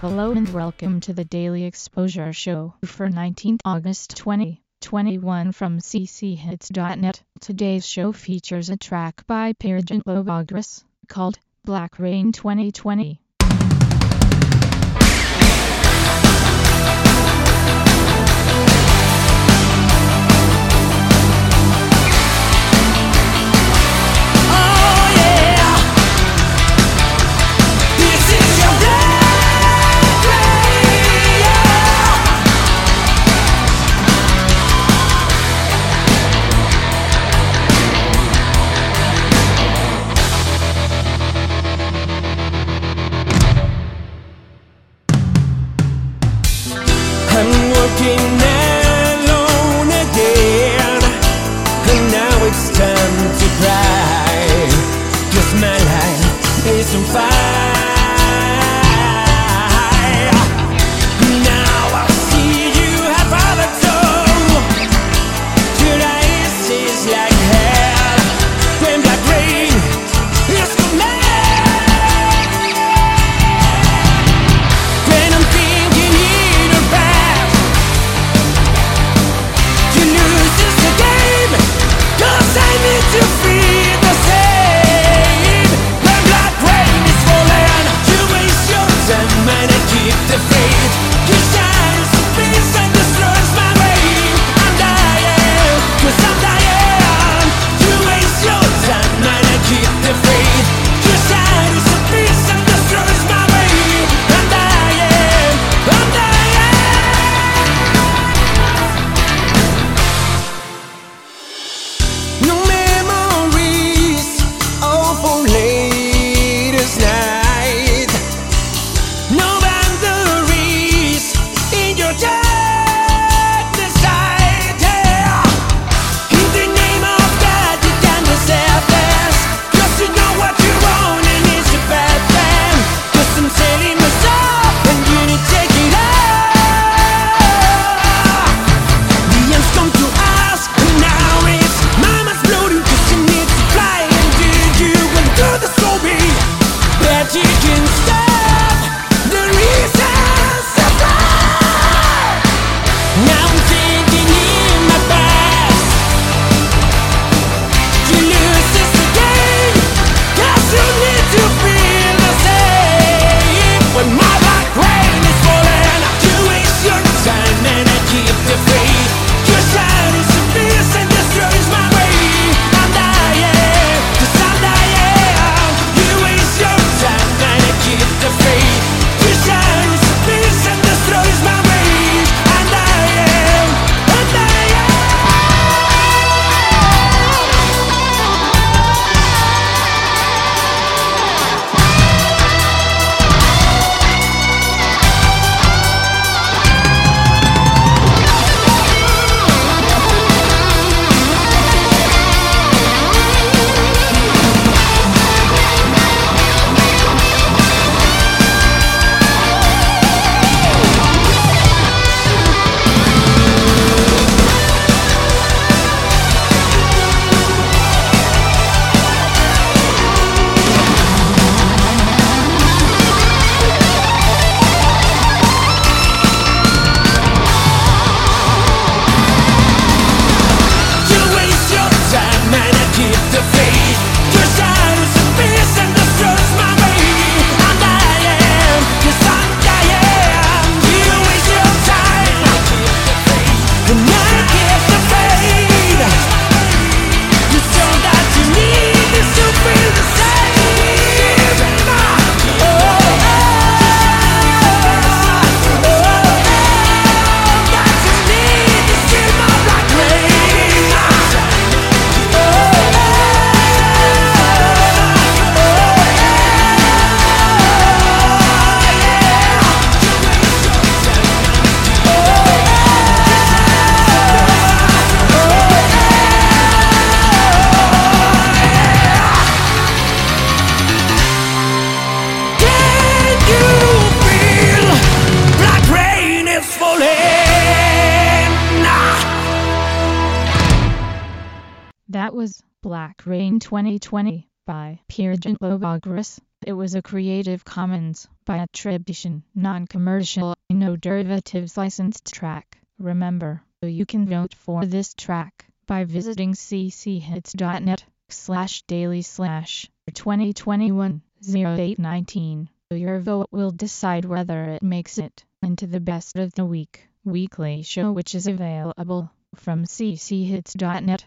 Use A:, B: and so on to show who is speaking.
A: Hello and welcome to the Daily Exposure Show for 19th August 2021 from cchits.net. Today's show features a track by Peargent Lobogris called Black Rain 2020. was Black Rain 2020 by Pierre Logogris. It was a Creative Commons
B: by attribution, non-commercial, no derivatives licensed track. Remember, you can vote for this track by visiting cchits.net slash daily slash 2021 0819. Your vote will decide whether it makes it into the best of the week. Weekly show which is available from cchits.net